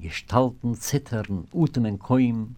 Gestalten zittern, utemen koim,